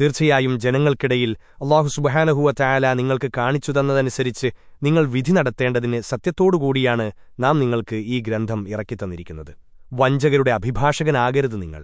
തീർച്ചയായും ജനങ്ങൾക്കിടയിൽ അള്ളാഹു സുബഹാനഹുവ ചായാല നിങ്ങൾക്ക് കാണിച്ചു തന്നതനുസരിച്ച് നിങ്ങൾ വിധി നടത്തേണ്ടതിന് സത്യത്തോടുകൂടിയാണ് നാം നിങ്ങൾക്ക് ഈ ഗ്രന്ഥം ഇറക്കിത്തന്നിരിക്കുന്നത് വഞ്ചകരുടെ അഭിഭാഷകനാകരുത് നിങ്ങൾ.